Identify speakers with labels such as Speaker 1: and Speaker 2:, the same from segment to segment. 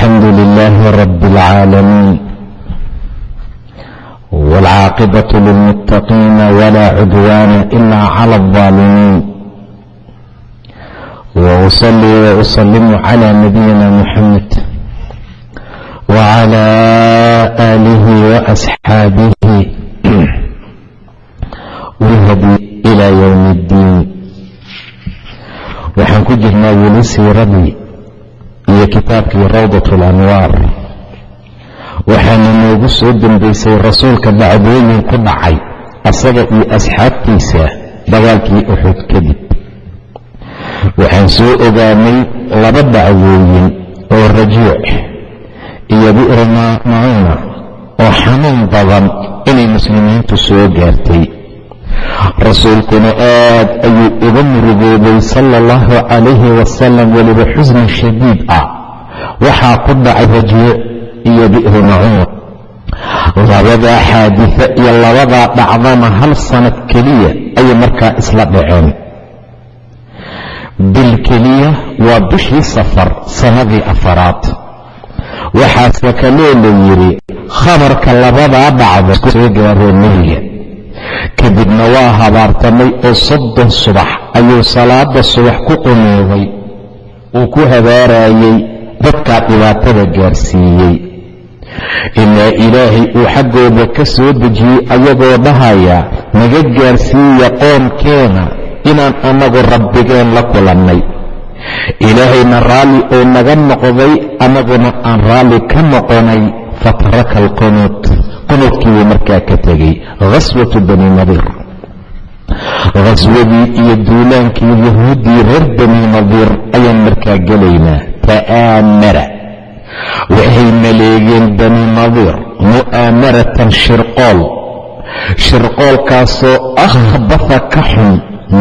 Speaker 1: الحمد لله رب العالمين والعاقبة للمتقين ولا عدوان إلا على الظالمين وأصلي وأسلم على نبينا محمد وعلى آله وأصحابه والهدي إلى يوم الدين waxaan ku jirnaa weli siiradii iyo kitaabkii rawdat alanwaar waxaana noogu soo dembaysay rasuulka dacdooyin ku dhacay asaga iyo asxaabtiisa dagaalkii uxud kadib. Waxaan soo ogaanay laba dacwooyin oo rajuuc iyo bi'ri macuuna oo xanuun badan inay muslimiintu soo gaartay. Rasuulkuna aad ayuu uga murugoobay sala allahu calayhi wasalam weliba xusni shadiid ah waxaa ku dhacay rajiic iyo bi'ru macuun labadaa xaadisa iyo labadaa dhacdana hal sanad keliya ayay markaa isla dhaceen. Bil keliya waa bishii safar sannadii afaraad. Waxaase kaloo la yidhi khabarka labadaa dhacdo soo gaaroo nebiga. Kadibna waa habaartamay oo soddon subax ayuu salaada subax ku qunuuday uu ku habaarayey dadkaa dhibaatada gaarsiiyey. Ilaa ilaahay uu xaggooda ka soo dejiyey ayagoo dhahaya naga gaarsiiya qoomkeena inaan annagu rabbigeen la kulannay. Ilaahayna raalli uu naga noqday annaguna aan raalli ka noqonay fataraka alqunuud qunuudkii buu markaa ka tegey khaswatu bani nadiir khaswadii iyo duulaankii yahuuddii reer bani nadiir ayaan markaa gelaynaa ta'aamara waxay maleegeen bani nadiir mu'aamaratan shirqool shirqoolkaasoo akhbafa ka xun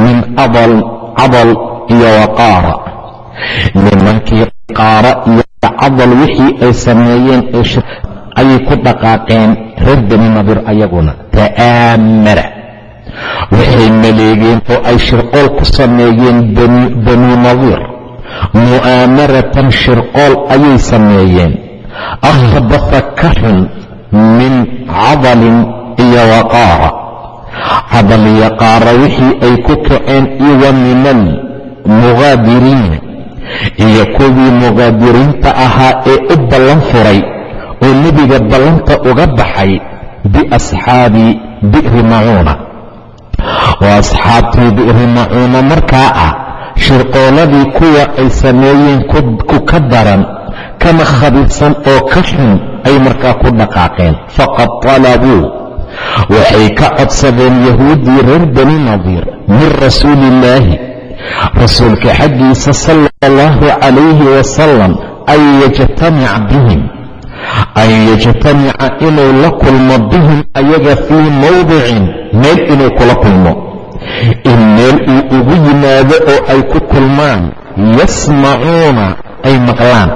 Speaker 1: min cadal iyo waqaara nimankii qaara iyo cadal wixii ay sameeyeen ayay ku dhaqaaqeen reer bani nadiir ayaguna ta'aamara waxay maleegeen oo ay shirqool ku sameeyeen bani nadiir mu'aamaratan shirqool ayay sameeyeen. Akhbafa ka xun min cadalin iyo waqaara. Cadal iyo qaara wixii ay ku kaceen iwa min almuqaadiriina iyo kuwii muqaadiriinta ahaa ee u ballan furay oo nebiga ballanta uga baxay biasxaabi bi'ri macuuna. Oo asxaabtii bi'ri macuuna markaa ah shirqooladii kuwa ay sameeyeen ku ka daran kana khabiirsan oo ka xun ay markaa ku dhaqaaqeen. Faqad talabuu. Waxay ka codsadeen yahuuddii reer bani nadiir min rasuuli illaahi rasuulka xaggiisa sala allahu calayhi wasalam an yajtamic bihim an yajtamica inuu la kulmo bihim ayaga fii mowdicin meel inuu kula kulmo in meel uu ugu yimaado oo ay ku kulmaan yasmacuuna ay maqlaan.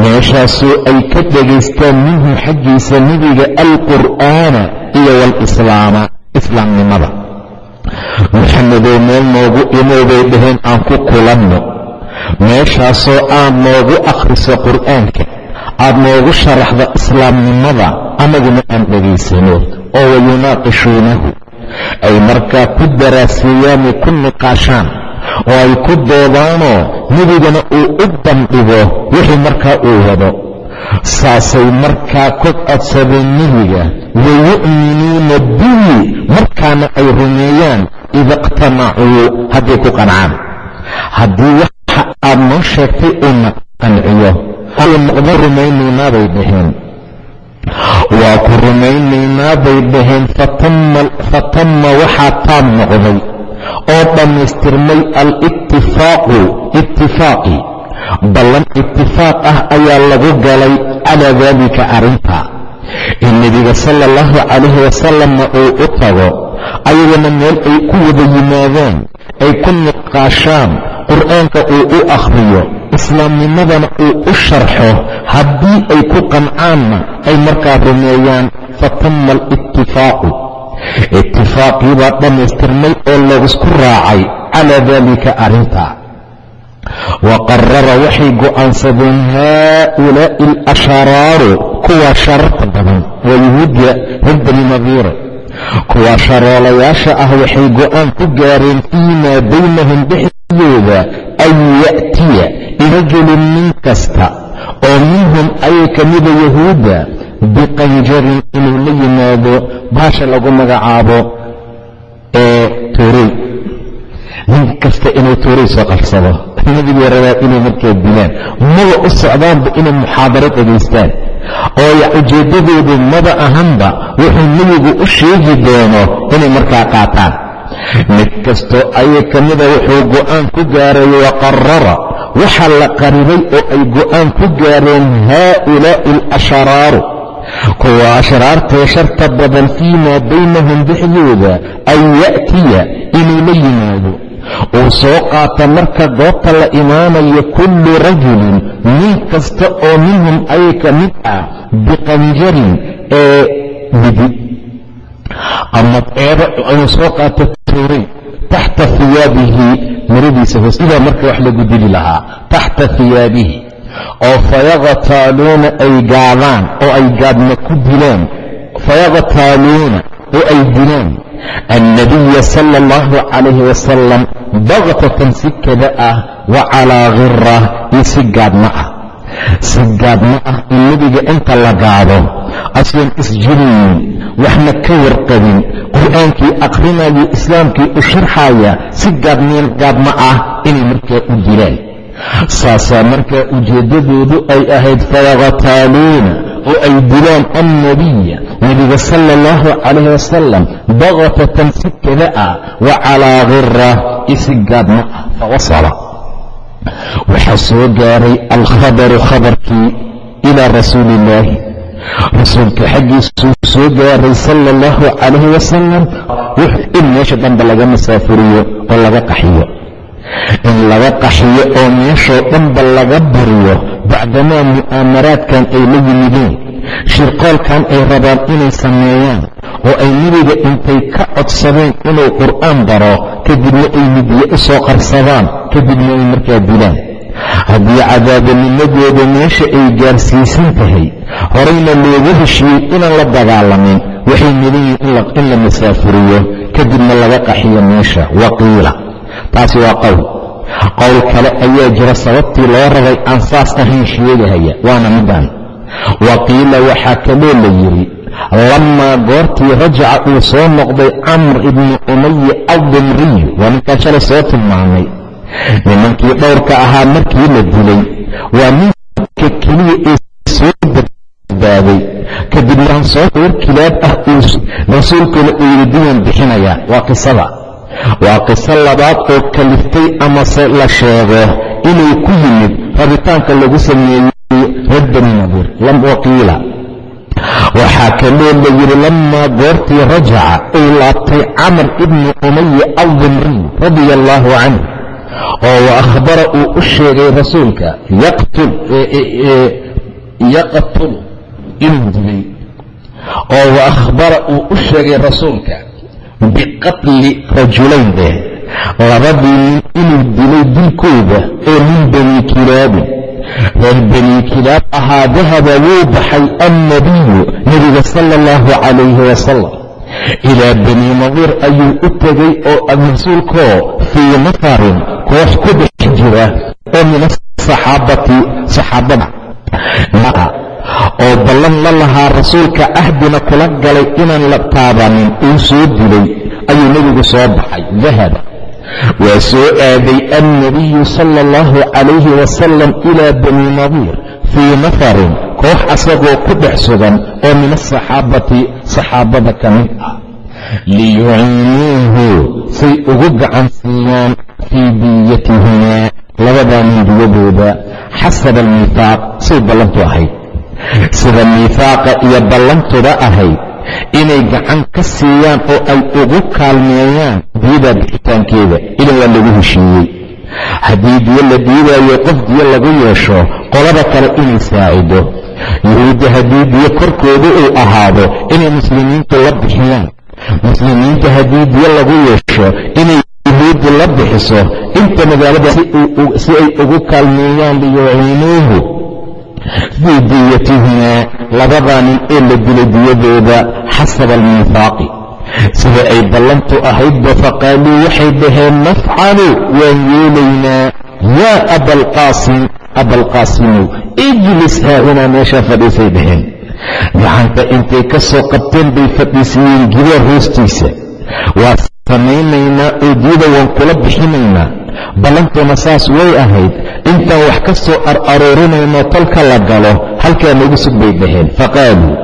Speaker 1: Meeshaasoo ay ka dhegaystaan minhu xaggiisa nebiga alqur'aana iyo walislaama islaamnimada. Maxamedow meel noogu imow bay dhaheen aan ku kulanno. Meeshaasoo aad noogu akhriso qur'aanka aad noogu sharaxdo islaamnimada annaguna aan dhegaysano oo wayunaaqishuunahu ay markaa ku daraasiiyaanay ku niqaashaan oo ay ku doodaanoo nebigana uu u bandhigo wixii markaa uu wado. Saasay markaa ku codsadeen nebiga wayu'minuuna bihi markaana ay rumeeyaan ida iqtamacuu hadday ku qancaan. Haddii waxa aad noo sheegtay uuna qanciyo uu noqdo rumaynaynaa bay dhaheen rumaynaynaa bay dhaheen fatamma waxaa taab noqday oo dhammaystirmay alittifaaqu ittifaaqi ballan itifaaq ah ayaa lagu galay calaa daalika arrinta. In nebiga sala allahu calayhi wasalamna uu u tago ayagana meel ay ku wada yimaadaan ay ku niqaashaan qur'aanka uu u akhriyo islaamnimadana uu u sharxo haddii ay ku qancaanna ay markaa rumeeyaan fatama alitifaaqu itifaaqii baa dhammaystirmay oo laysku raacay calaa daalika arrinta wa qarara waxay go'aansadeen haa'ulaa'i alasharaaru kuwaa shararta badan waa yuhuudda reer bani nadiire kuwaa sharoolayaasha ah waxay go'aan ku gaareen fii maa baynahum dhexdooda an ya'tiya birajulin nin kasta oo minhum ayay ka mida yahuudda biqanjarin inuu la yimaado baasha lagu magacaabo ee tuurey nin kasta inuu tuuray soo qabsado nebigay rabaa inay markaa dilaan maba u socdaanba inay muxaadaro dhegaystaan oo ujeeddadoodu maba ahanba wuxuu nebigu u sheegi doono inay markaa qaataan mid kastoo ayay ka mida wuxuu go'aan ku gaaray wa qarara waxaa la qaribay oo ay go'aan ku gaareen haa'ulaa'i alasharaaru. Kuwa ashraartee sharta badan fii maa baynahum dhexdooda an ya'tiya inuu la yimaado. Uu soo qaata marka goobta la imaanayo kullu rajulin nin kasta oo minhum ayay ka mid ah biqanjarin ee midi. Ama eeba inuu soo qaato tuuray taxta hiyaabihi maradiisa hoos sidaa marka wax lagu dili lahaa taxta hiyaabihi oo fayaqtaaluuna ay gaadaan oo ay gaadna ku dilaan fayaqtaaluuna oo ay dilaan annabiya sala allahu calayhi wasalam baktatan si kada ah wa calaa khira iyo si gaadma ah si gaadma ah in nebiga inta la gaado asoon isjiraynin waxna ka warqabin qur'aankii aqrinaya islaamkii u sharxaya si gaadmeen gaadma ah inay markaa u dilaan saasaa markaa ujeeddadoodu ay ahayd fayaqtaaluuna oo ay dilaan annabiya nebiga sala allahu calayh wasalam baktatan si kada ah wa calaa khira iyo si gaadma ah fawasala waxaa soo gaaray alkhabaru khabarkii ilaa rasuuli illaahi rasuulka xaggiisuu soo gaaray sala allahu calayhi wasalam in meesha dhanba laga masaafuriyo oo laga qaxiyo. In laga qaxiyo oo meeshoo dhanba laga buriyo bacdamaa mu'aamaraadkan ay la yimideen shirqoolkan ay rabaan inay sameeyaan oo ay nebiga intay ka codsadeen inuu qur'aan baro kadibna ay midye u soo qarsadaan kadibna ay markaa dilaan. Haddii cadaabanimadooda meesha ay gaarsiisan tahay horayna loogu heshiiyey inaan la dagaalamin waxay mudan yihiin in la masaafuriyo kadibna laga qaxiyo meesha. Waqiila. Taasi waa qowl. Qowl kale ayaa jira sababtii loo rabay aan saas ahayn sheegahaya waana midaan. Waqiila waxaa kaloo la yidhi lamaa goortii rajaca uu soo noqday camr ibni umaya aldimriy waa ninkaan shalay soo tilmaamay. Nimankii dhowrka ahaa markii la dilay waa ninka keliya ee soo badbaaday kadibna soo war kilaab ah rasuulkuna uu yidhi diwan bixinayaa. Waa qisada. Waa qiso labaad oo kaliftay amase la sheego inuu ku yimid rabitaanka lagu sameeyey reer bani nadiir waqiila waxaa kaloo la yidhi lamaa goortii rajaca uu laabtay camar ibni umaya aldimriy radia allaahu canh oo wa akhbara uu u sheegay rasuulka yaqtul inuu dilay oo wa akhbara uu u sheegay rasuulka biqatli rajulayn deh labadii nin inuu dilay dilkooda oo min bani kilaabin reer bani kilaab ahaa dahaba wuu baxay annabiyu nebiga sala allahu calayhi wasalam ilaa bani nadiir ayuu u tegay oo rasuulkoo fii nafarin koox ku dhex jira oo min asaxaabati saxaabada. Oo ballan la lahaa rasuulka ahdina kula galay inaan la taabanin uu soo dilay ayuu nebigu soo baxay dahaba waa soo aaday annabiyu sala allahu calayhi wasalam ilaa bani nadiir fii nafarin koox asagoo ku dhex sugan oo min asaxaabati saxaabada ka mid ah. Liyuciinuuhu say ugu gacan siiyaan fii diyatihimaa labadaa nin diyadooda xasaba almiihaaq say ballantu ahayd. Sida miihaaqa iyo ballantuda ahayd inay gacan ka siiyaan oo ay ugu kaalmeeyaan diyadaa bixitaankeeda idan waa lagu heshiiyey. Haddii diyo la diidaayo qof diyo lagu yeesho qolada kale inay saacido. Yuhuudda haddii diyo korkooda uu ahaado inay muslimiintu la bixiyaan. Muslimiinta haddii diyo lagu yeesho inay yuhuuddu la bixiso inta magaalada si ay ugu kaalmeeyaan liyuciinuuhu fii diyatihimaa labadaa nin ee la dilay diyadooda xasaba almiihaaqi sida ay ballantu ahaydba faqaaluu waxay dhaheen nafcalu waan yeelaynaa yaa abalqaasim abalqaasimow ijlis haahunaa meeshaa fadhiisay dhaheen. Gacanta intay ka soo qabteen bay fadhiisiyeen gidaar hoostiisa. Waa samaynaynaa oo diyada waan kula bixinaynaa ballantuna saas way ahayd. Intaan wax ka soo ar-aroorinayno tolka la galo halkaa nagu sug bay dhaheen. Faqaaluu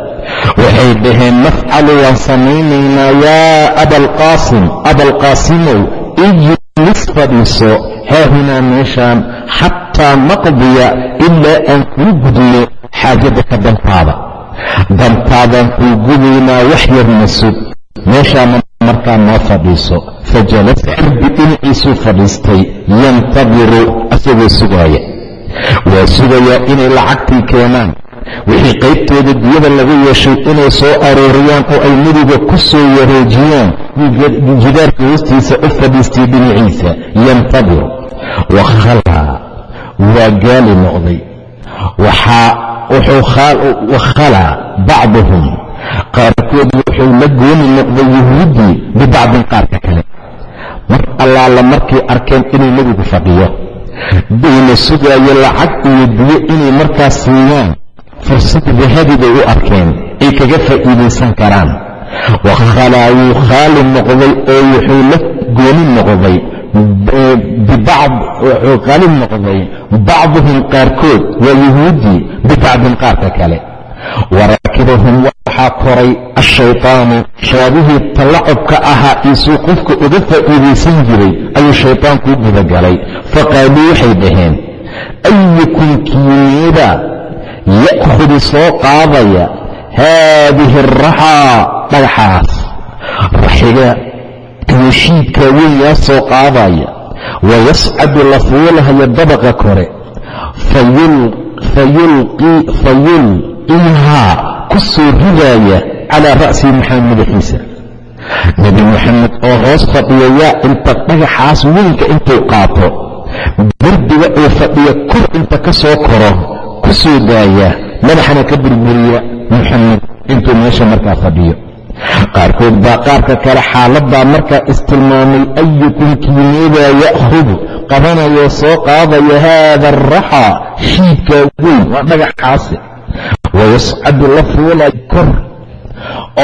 Speaker 1: waxay dhaheen nafcalu waan samaynaynaa yaa abalqaasim abalqaasimow ijlis fadhiiso haahunaa meeshaan xataa naqdiya ilaa aan kuu gudno xaajadaka dantaada. Dantaadaan kuu gudaynaa wax yarna sug. Meeshaana markaa noo fadhiiso. Fajalasa xarbi dhinaciisuu fadhiistay yantadiru asagoo sugaaya waa sugayaa inay lacagtii keenaan. Wixii qaybtooda diyada lagu yeeshay inay soo arooriyaan oo ay nebiga ku soo wareejiyaan jidaarka hoostiisa u fadhiistay dhinaciisa yantadiru wakhalaa waa gaali noqday. Wakhalaa bacduhum qaarkood wuxuu la gooni noqday yuhuuddii bibacdin qaarka kale. Mar allaala markay arkeen inuu nebigu fadhiyo bayna sugaayo lacag iyo diyo inay markaas siiyaan fursad dahabi bay u arkeen ay kaga faa'iidaysan karaan. Wakhalaa wuu khaali noqday oo wuxuu la gooni noqday wuxuu khaali noqday bacduhum qaarkood waa yuhuuddii bibacdin qaarka kale. Warakibahum waxaa koray ashaytaanu shaabihii tallacubka ahaa iisuu qofka uga faa'iidaysan jiray ayuu shaytaanku u gudagalay faqaaluu waxay dhaheen ayukum kiineeda ya'khudu soo qaadaya haadihi araxaa dhagaxaas raxiga heshiidka weyn yaa soo qaadaya wayascadu la fuulahaya dabaqa kore fayulqiihaa ku soo ridaaya calaa ra'sihi maxamed madaxiisa nebi moxamed oo hoos fadhiya yaa inta dhagaxaas weynka intuu qaato bardiga uu fadhiya kor inta ka soo koro ku soo daaya madaxana ka burburiya moxamed intuu meesha markaa fadhiyo. Qaarkood baa qaarka kale xaaladdaa markaa istilmaamay ayukum kiineedaa ya'khudu qabanayoo soo qaadaya haada araxaa shiidkaa weyn waa dhagaxaasi wayascadu la fuulay kor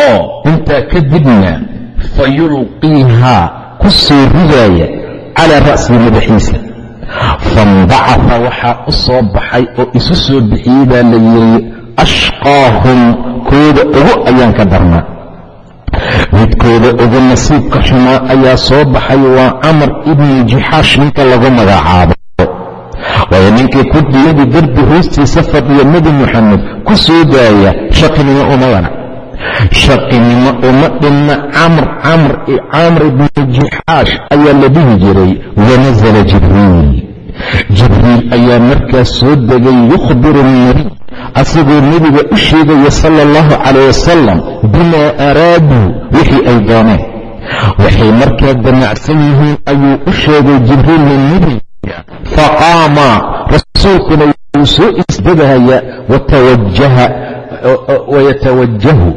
Speaker 1: oo intaa kadibna fayulqiihaa ku soo ridaaya calaa ra'sihi madaxiisa faindacafa waxaa u soo baxay oo isu soo bixiyey baa la yidhi ashqaahum kooda ugu ayaan ka darnaa midkooda ugu nasiibka xumaa ayaa soo baxay waa camar ibnu jixaash ninka lagu magacaabo waayo ninkii ku diyadii darbi hoostiisa fadhiya nebi moxamed ku soo daaya shaqinimo uma yana shaqinimo uma dhinna camr camr camr ibnu jixaash ayaa la dhihi jiray wanasala jibriil. Jibriil ayaa markaas soo degay yukhbiru nabiy asagoo nebiga u sheegaya sala allahu calayh wasalam bimaa araaduu wixii ay dooneen. Waxay markaa damacsan yihiin ayuu u sheegay jibriilna nebiga faqaama rasuulkuna wuu soo isdegahaya wayatawajahu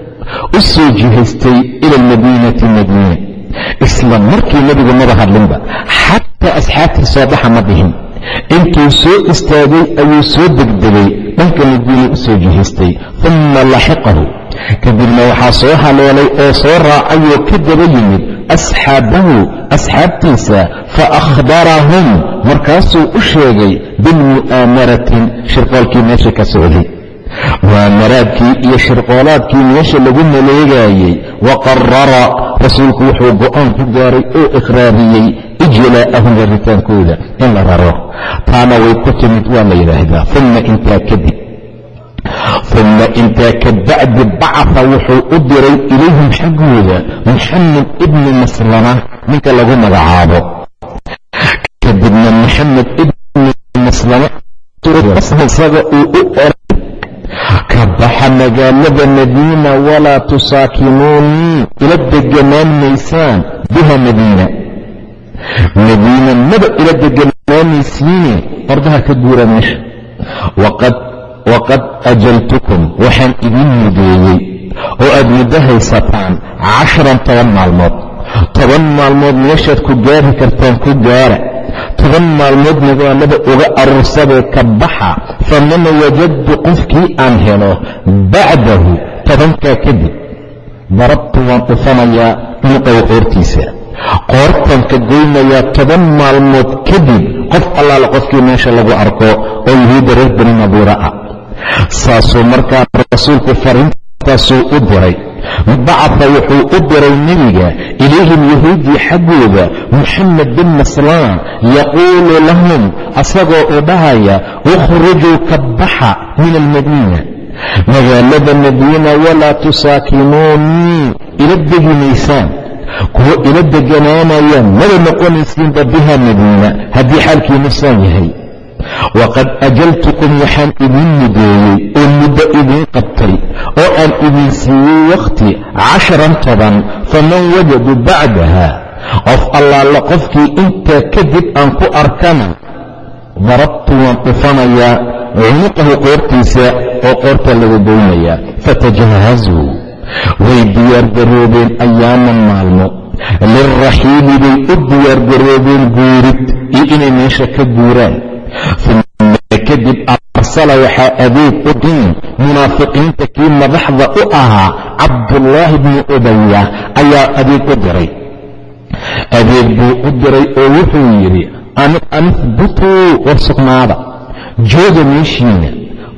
Speaker 1: u soo jihaystay ila almadiinati madiina isla markii nebigu maba hadlinba xataa asxaabtii soo baxa ma dhihin intuu soo istaagay ayuu soo degdegay dhanka madiina u soo jihaystay uma laxiqahu kadibna waxaa soo haleelay oo soo raacayoo ka daba yimid asxaabahu asxaabtiisa fa akhbarahum markaasuu u sheegay bilmu'aamaratin shirqoolkii meesha ka socday mu'aamaraadkii iyo shirqoolaadkii meesha lagu maleegaayey wa qarara rasuulku wuxuu go'aan ku gaaray oo iqraariyey ijlaa'ahum raritaankooda in la raro taana way ku timid waa la yidhaahdaa uma intaa kadib uma intaa ka bacdi bacaa wuxuu u diray ilayhim xaggooda muxamed ibni maslama ninka lagu magacaabo kadibna muxamed ibni maslama uu u oray ka baxa magaalada madiina walaa tusaakinuunii ila deganaan maysaan biha madiina madiina maba ila deganaanaysiine ordaha ka guura meesha waqad ajaltukum waxaan idin mudeeyey oo aad muddo haysataan casharan toban maalmood toban maalmood meeshaad ku gaari kartaan ku gaara toban maalmood magaalada uga aruursadee ka baxa faman wajadtu qofkii aan helo bacdahu tobankaa kadib darabtu waan dhufanayaa nuqow qoortiisa qoortan ka goynayaa toban maalmood kadib qof allaala qofkii meesha lagu arko oo yahuudda reer bani nadiira ah saasuu markaa rasuulku fariintaasuu u diray. Bacaa wuxuu u diray nebiga ilayhim yahuudii xaggooda muxamed bin maslaan yaquulu lahum asagoo u dhahaya ukhrujuu ka baxa min almadiina. Magaalada madiina walaa tusaakinuunii ila degi maysaan kuwo ila deganaanaya mada noqonaysiinba biha madiina haddii xaalkiinu saan yahay waqad ajaltukum waxaan idin mudeeyey oo muddo idiin qabtay oo aan idin siiyey wakhti casharan toban faman wajadu bacdaha qof allaala qofkii intaa kadib aan ku arkana darabtu waan dhufanayaa cunuqahu qoortiisa oo qoorta laga goynayaa fatajahazuu way diyaargaroobeen ayaaman maalmo lilraxiili bay u diyaargaroobeen guurid iyo inay meesha ka guuraan uma kadib arsala waxaa adeeg u din munaafiqiinta kii madaxda u ahaa cabdullaahi bni ubaya ayaa adeeg u diray. Adeeg buu u diray oo wuxuu yidhi anihbutuu war sugnaada jooga meeshiina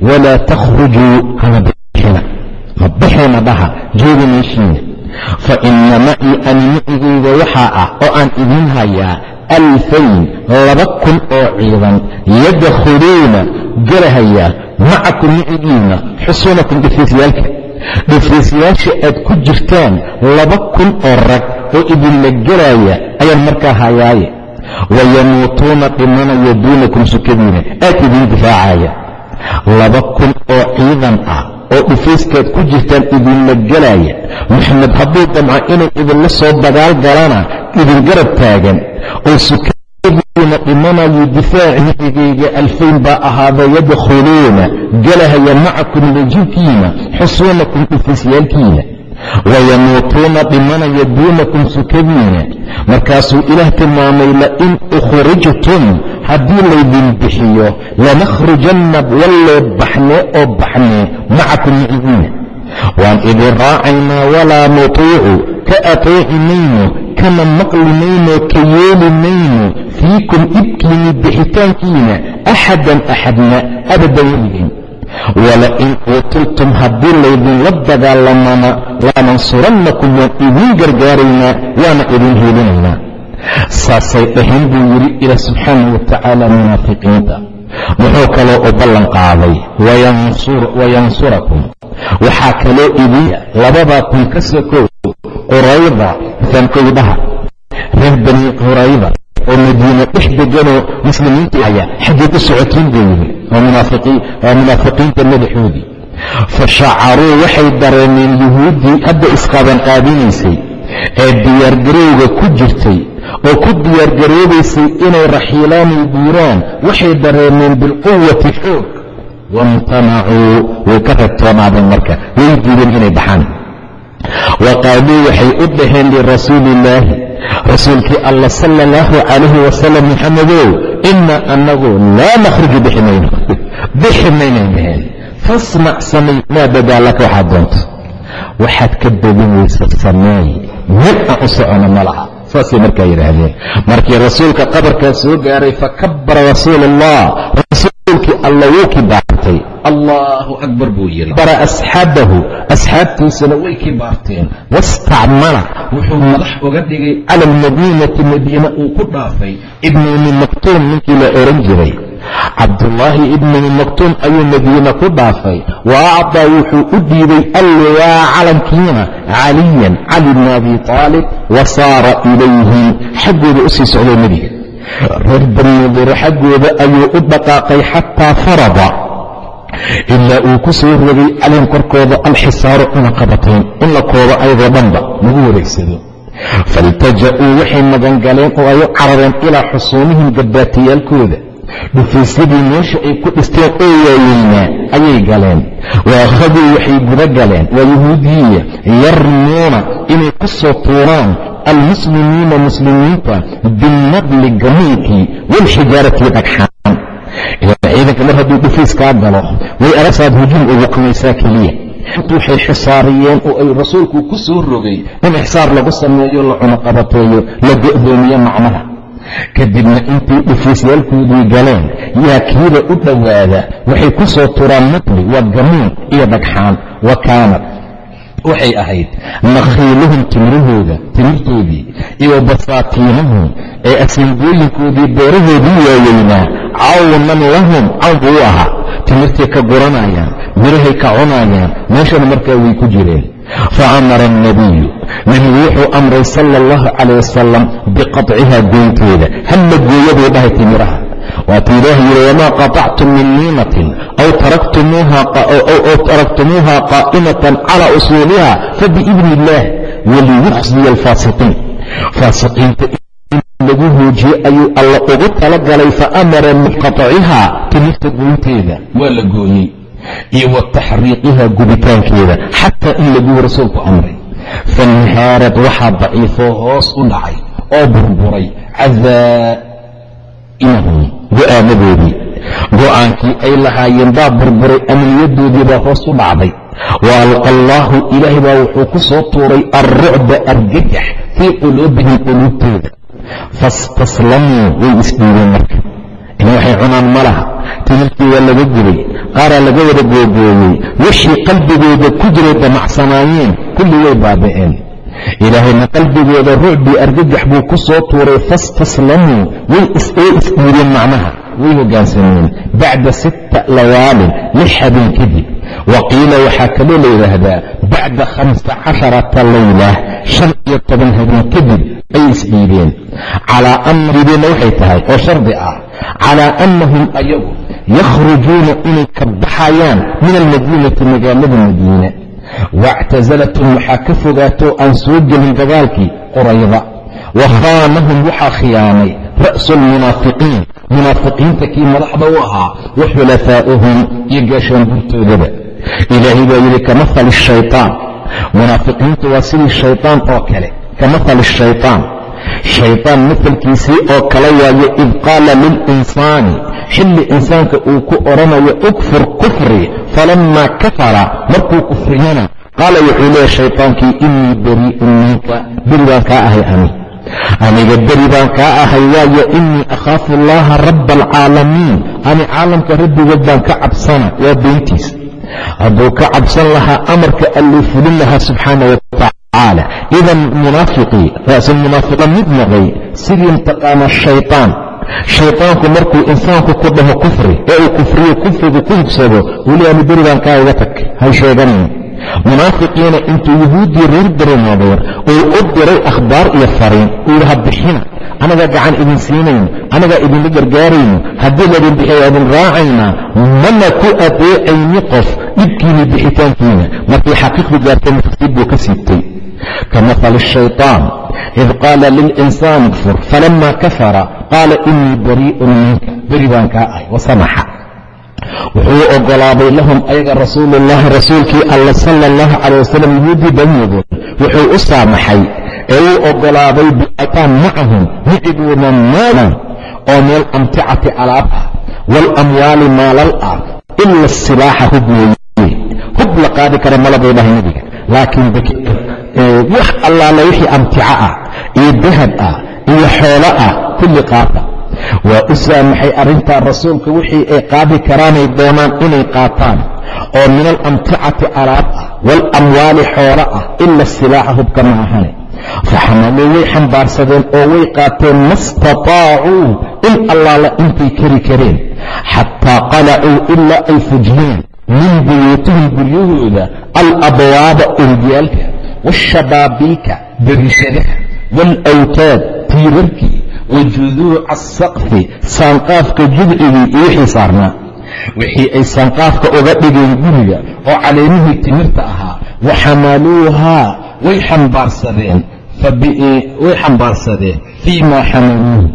Speaker 1: walaa takhrujuu hana bixina ma bixina dhaha jooga meeshiina fa ina macii ani micigayga waxaa ah oo aan idiin hayaa alfayn laba kun oo ciidan yadkhuluuna galahayaa macakum micigiina xusuunakum dhifiisyaalka dhifiisyaasha aad ku jirtaan laba kun oo rag oo idinla gelaya ayaan markaa hayaaye wayamuutuuna dhimanaya duunakum sukadiina aad idiin difaacaya laba kun oo ciidan ah oo dhufayskaad ku jirtaan idinla gelaya maxamed hadduu damco inuu idinla soo dagaal galana idin garab taagan. Oo sukadiina dhimanayo difaaci micigayga alfayn baa ahaada yadkhuluuna gelahaya macakum lajinkiina xusuunakum dhufaysyaalkiina wayamuutuuna dhimanaya duunakum sukadiina markaasuu ilaah tilmaamay lain ukhrijtum haddii laydin bixiyo lanakhrujanna wallee baxnee oo baxnee macakum micigiina waan idin raacaynaa walaa nutiicu ka ateeci mayno kana maqli mayno ka yeeli mayno fiikum ibkiini bixitaankiina axadan axadna abadan weligin walain quutiltum haddii laydinla dagaalamana lanansurannakum waan idiin gargaaraynaa waana idin helinaynaa saasay dhaheen buu yidhi ilaah subxaanah wa tacaala munaafiqiinta muxuu kaloo u ballan qaaday wayansurakum. Waxaa kaloo idiin labadaa kun ka sokow qurayda fankowdhaha reer bani qurayda oo madiina dhex deganoo muslimiinta haya xaggay u socotiin buu yidhi waa munaafiqiinta madaxoodii. Fa shacaruu waxay dareemeen yuhuuddii hadda isqabanqaabinaysay ee diyaargarowga ku jirtay oo ku diyaargaroobaysay inay raxiilaanay guuraan waxay dareemeen bilquwati xoog. Waimtanacuu way ka reebtoonaadeen marka way diideen inay baxaan. Wa qaaluu waxay u dhaheen lirasuuli illaahi rasuulkii allah sala allahu calayhi wasalam maxamedow inaa anagu laa nakhruju bixi mayno bixi maynay dhaheen. Fasmac samay maa badaa laka waxaad doonto? Waxaad ka badin weysa sameey mid aan u socono ma laha saasay markaa yidhaahdeen. Markii rasuulka qabarkaa soo gaaray fakabara rasuul allah rasuulkii alla wuu kibaartay allahu akbar buu yidhi. Bara asxaabahu. Asxaabtiisana way kibaarteen wastacmala. Wuxuu madax uga dhigay. Cala almadiinati madiina uu ku dhaafay. Ibnu umi maktuum ninkii la ohan jiray cabdullaahi ibnu maktuum ayuu madiina ku dhaafay. Wa acdaa wuxuu u dhiibay alliwaa calankiina caliyan cali bni abi aalib wa saara ilayhim. Xaggooda u sii nebiga reer banidir xaggooda ayuu u dhaqaaqay xataa farada. Ilaa uu ku soo rogay calayhim korkooda alxisaaru cunaqabatayn in la koobo ayadoo dhanba lagu wareegsado. Faltaja'uu waxay magangaleen oo ay u carareen ilaa xusuumihim gabbaatiyaalkooda dhufaysyadii meesha ay ku dhisteen oo waaweynaa ayay galeen. Wa akhaduu waxay guda galeen. Waa yahuudiya yarmuuna inay ku soo tuuraan almuslimiina muslimiinta binnadli gamuunkii walxijaarati dhagxaan. Ciidanka mar hadduu dhufays kaa galo way aragsaad hujuum ugu qamaysaa keliya. Waxay xisaariyeen oo ay rasuulku ku soo rogay in ixsaar lagu sameeyo la cunaqabateeyo la go'doomiyo macnaha kadibna intay dhufaysyaalkoodii galeen yaa kiida u dhowaada waxay ku soo turaan nadli waa gamuun iyo dhagxaan wa kaanad waxay ahayd nakhiiluhum timirahooda timirtoodii iyo basaatiinahum ee asimbooyinkoodii beerahoodii waaweynaa cawnan lahum cawn buu ahaa timirtay ka guranayaan mirahay ka cunayaan meeshana markaa way ku jireen. Fa amara alnabiyu nebigu wuxuu amray sala allahu calayh wasalam biqaطcihaa goynteeda halla gooyaduu dhahay timiraha. Waatuu ilaah yidhi wamaa qaطactum min niimatin aw taraktumuuha qaa'imatan calaa usuuliha fabiidni illaah waliyukhziya alfaasiqiin faasiqiinta in lagu hoojiye ayuu alla ugu tala galay fa amara biqaطcihaa timirta goynteeda waa la gooyey iyo wa taxriiqihaa gubitaankeeda xataa in laguu rasuulku amray. Fanhaarad waxaa daciifoo hoos u dhacay oo burburay cadaa'imahum go'aamadoodii. Go'aankii ay lahaayeen baa burburay amniyadoodii baa hoos u dhacday. Wa alqa allaahu ilaahay baa wuxuu ku soo tuuray alrucba argagax fii quluubihim quluubtooda fastaslamuu way isdhiibeen marka. Ina waxay cunaan ma laha timirkii waa laga gubay qaaraa laga wada googooyey wixii qalbigooda ku jiray damacsanaayeen kulli way baaba'een. Ilaahayna qalbigooda rucbii argagax buu ku soo tuuray. Fastaslamuu way isdhiibeen macnaha. Way hoggaansameen bacda sitta layaalin lix habeen kadib. Wa qiila waxaa kaloo la yidhaahdaa bacda khamsa casharata layla shan iyo toban habeen kadib ay isdhiibeen calaa amribeenna waxay tahay oo shardi ah calaa annahum ayagu yakhrujuuna inay ka baxayaan min almadiinati magaalada madiina. Waictasalathum waxaa ka fogaato aan soo gelin dagaalkii qurayda wa khaanahum waxaa khiyaamay ra'su lmunaafiqiin munaafiqiinta kii madaxda u ahaa wa xulafaa'uhum iyo gaashaanburtoodaba ilaahay baa yidhi ka shaytaan. Munaafiqiintu waa sidii shaytaan oo kale kamaali shaytaan shaytaan matalkiisii oo kala waayo id qaala lilinsaani xilli insaanka uu ku odhanayo ukfur kufri falammaa kafara markuu kufriyana qaala wuxuu leeya shaytaankii inii barii'un minka beri kaa ahay ani aniga beri baan kaa ahay waayo inii akhaafu allaha rabba alcaalamiin ani caalamka rabbigood baan ka cabsana waa beentiis hadduu ka cabsan lahaa amarka alluu fulin lahaa subxaana wa watacaala idan munaafiqii ra'sulmunaafiqa mid noqday sidii mtaqaana shayطaan shayطaanku markuu insaanku ku dhaho kufri ee uu kufriyo kufrigu ku hugsado weli ani beri baan kaa iga tag hay sheeganayn munaafiqiina intuu yahuuddii reer berimadeer uu u diray akhbaar iyo fariin uu yidhi ha bixina anagaa gacan idin siinayno anagaa idinla gargaarayno haddii laydin bixiya idin raacaynaa mana ku adeecayni qof dhibkiini bixitaankiina. Markay xaqiiqdu gaartay mufsiid buu ka siibtay. Ka mahali id qaala lilinsaani ikfur falama kafara qaala inii barii'un minka. Beri baan kaa ahay wasamaxa wuxuu ogolaaday lahum ayaga rasuulullahi rasuulkii alla sala allahu calay wasalam yahuudii badnooda wuxuu u saamaxay ee uu ogolaaday biataan macahum micigooda maalan oo meel amticati alaab ah waalamwaali maalal ah ila asilaaxa hub mooye hub la qaadi kara malabay dhahay laakiin wax allaala wixii amtico ah iyo dahab ah iyo xoolo ah kulli qaata waa u saamaxay arrintaa rasuulka wixii ay qaadi karaanay doonaan inay qaataan oo min alamticati alaab ah waalamwaali xoolo ah ila silaaxa hubka ma ahane. Faxamaluu way xambaarsadeen oo way qaateen ma stataacuu in allaala intay kari kareen xataa qalacuu ilaa ay fujiyeen min buyuutihim guryahooda alabwaaba oryaalka waashabaabiika darishadaha waalawtaad tiirarkii wa juduuca asaqfi saanqaafka judcigii iyo saarnaa wixii ay saanqaafka uga dhigeen guriga oo caleemihii timirta ahaa wa xamaluuhaa way xambaarsadeen way xambaarsadeen fii maa xamaluuhu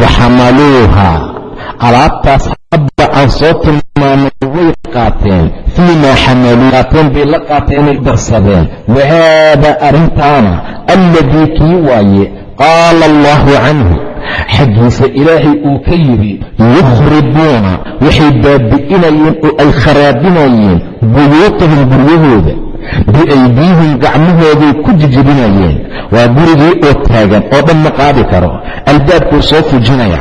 Speaker 1: wa alaabtaas hadda aan soo tilmaamay way qaateen fii maa xamaluu qaateen bay la qaateenay darsadeen wahaadaa arrintaana alladii kii waaye qaala allahu canhu xaggiisa ilaahay uu ka yidhi yukhribuuna waxay baabi'inayeen oo ay kharaabinayeen buyuutahum guryahooda biaydiihim gacmahooday ku jijibinayeen waa gurigii oo taagan oo dhan ma qaadi karo albaabkuu soo fujinaya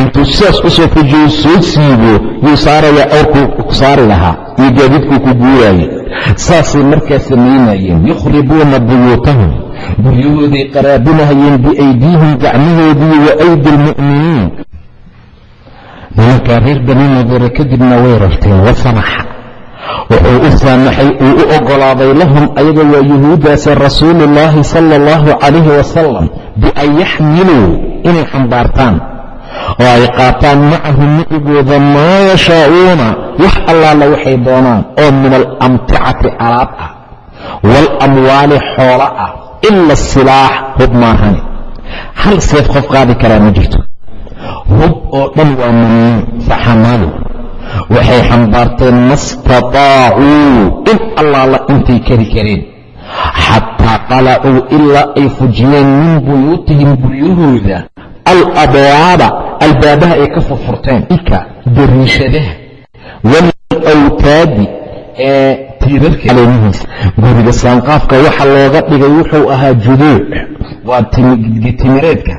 Speaker 1: intuu sidaas u soo fujiyo soo siibo yuu saaraya awrkuu ku saari lahaa iyo gaadiidkuu ku guuraaye saasay markaa samaynayeen yukhribuuna buyuutahum guryahooday qaraabinahayeen biaydiihim gacmahoodii wa aydi almu'miniin nimankaa reer bani nadiire kadibna way rarteen wasamaxa wuxuu u saamaxay uu u oggolaaday lahum ayaga waa yuhuuddaasi rasuuluullaahi sala allahu calayhi wasalam bian yaxmiluu inay xambaartaan. Oo ay qaataan macahu micigooda maa yashaa'uuna wax allaala waxay doonaan oo min alamticati alaab ah waalamwaali xoolo ah ila silaax hub maahane hal seef qof qaadi karaa ma jirto hub oo dhan waa mamnuuc faxamalu waxay xambaarteen ma stataacuu in allaala intay kari kareen xataa qalacuu ilaa ay fujiyeen min buyuutihim guryahooda alabwaaba albaabaha ay ka furfurteen ika dariishadaha waalawtaadi ee tiirarka caleemihiisa guriga saanqaafka waxa looga dhigay wuxuu ahaa juduuc waa timireedka.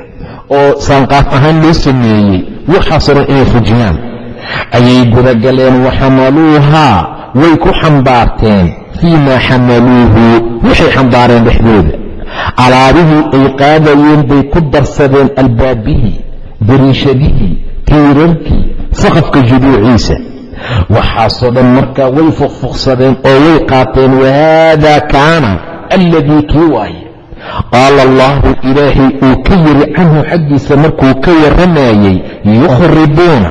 Speaker 1: Oo saanqaaf ahaan loo sameeyey. Waxaasoo dhan inay fujiyaan. Ayay gudagaleen waxamaluuhaa way ku xambaarteen. Fii maa xamaluuhu? Waxay xambaareen dhexdooda. Alaabihii ay qaadayeen bay ku darsadeen albaabihii dariishadihii tiirarkii saqafka juduuciisa waxaasoo dhan markaa way fuqfuqsadeen oo way qaateen wahaadaa kaana alladii kii waaye qaala allahu ilaahay uu ka yiri canhu xaggiisa markuu ka warramayey yukhribuuna.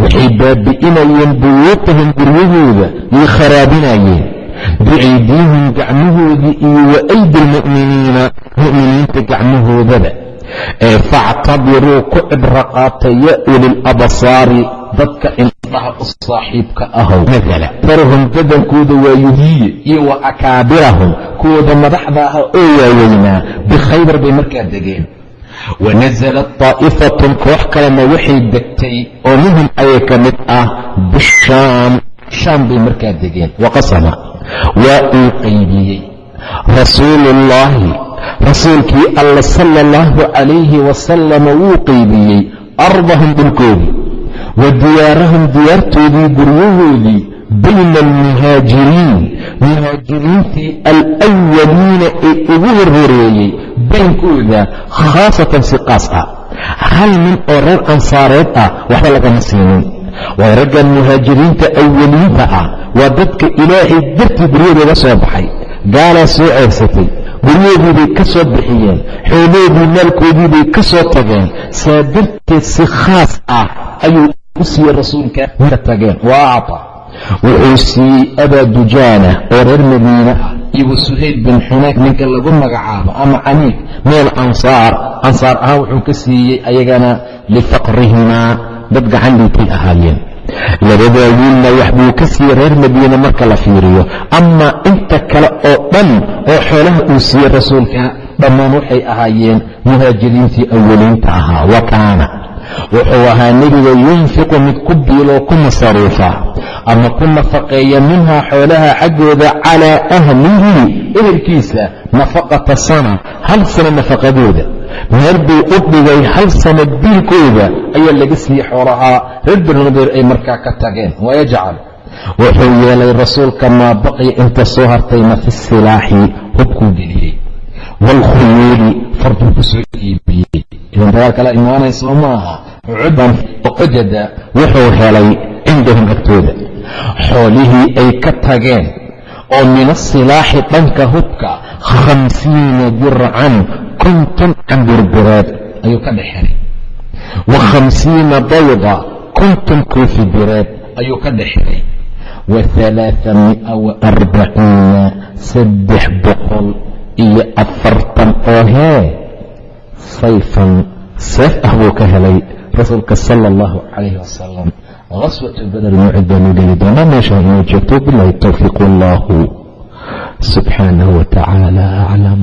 Speaker 1: Waxay baabi'inayeen buyuutahum guryahooda yay kharaabinayeen biaydiihim gacmahoodii iyo wa aydi almu'miniina mu'miniinta gacmahoodaba ee factabiruu ku cibro qaata ya ulilabsaari dadka indhaha u saaxiibka ahow. Farahum badankooda waa yuhiye iyo wa akaabirahum. Kuwooda madaxda ah oo waaweynaa. Bikhaybar bay markaa degeen. Wanasalat taa'ifatun koox kalena waxay degtay oo minhum ayay ka mid ah. Bishaam shaam. Bay markaa degeen. Waqasama waa uu qaybiyey. Rasuuluullaahi rasuulkii alla sala allahu calayhi wasalama wuu qaybiyey. Ardahum dhulkoodii wa diyaarahum diyaartoodii guryahoodii bayna almuhaajiriin. Muhaajiriintii alwaliina ee ugu horhoreeyey baynkooda khaasatan si qaas ah. Hal nin oo reer ansaareed ah waxba lagama siinin. Waa raggan muhaajiriinta awaliinta ah waa dadka ilaahay dartii guryahooda soo baxay. Gaalaa soo ceersatay guryahoodii bay ka soo bixiyeen xoolahoodii maalkoodii bay ka soo tageen. Saa darteed si khaas ah ayuu u rasuulka ka tageen. Waa acta wuxuu siiyey abaa dujaana oo reer madiine ah. Iyo suhayl bin xunaag ninka lagu magacaabo ama caniif meel ansaar. Ansaar ahaan wuxuu ka siiyey ayagana lifaqrihimaa dad gacan dhiitay ahaayeen. Labadaa wiilna wax buu ka siiyey reer madiine marka la fiiriyo. Amaa inta kale oo dhan oo xoolaha uu siiyey rasuulka dhammaan waxay ahaayeen muhaajiriintii awaliinta ahaa. Wa kaana wuxuu ahaa nebiga yunfiqu mid ku biiloo ku masaruufa ama ku nafaqeeya minhaa xoolaha xaggooda calaa ahlihi ehelkiisa nafaqata sana hal sana nafaqadooda. Meel buu u dhigay hal sanad biilkooda ayaa laga siiyey xoolahaa reer banidir ay markaa ka tageen wayajcal wuxuu yeelay rasuulka maa baqiya inta soo hartayna fi silaaxi hubkuu geliyey. Waalkhuyuuli farduu ku soo iibiyey idan dagaal kala imaanaysa maaha cudan wajada wuxuu helay cindahum agtooda. Xoolihii ay ka tageen oo min asilaaxi dhanka hubka khamsiina dircan konton camburbiraad ayuu ka dhex helay. Wa khamsiina dawda konton koofi biraad ayuu ka dhex helay. Wa alaaa mia wa arbaciina saddex boqol iyo afartan oo hee sayfan seef ah buu ka helay rasuulka sala allahu calayhi wasalam qaswatu badar mawcid baanu geli doonaa. Meesha inuu joogto bilahi towfiiq subxaanahu wa aclam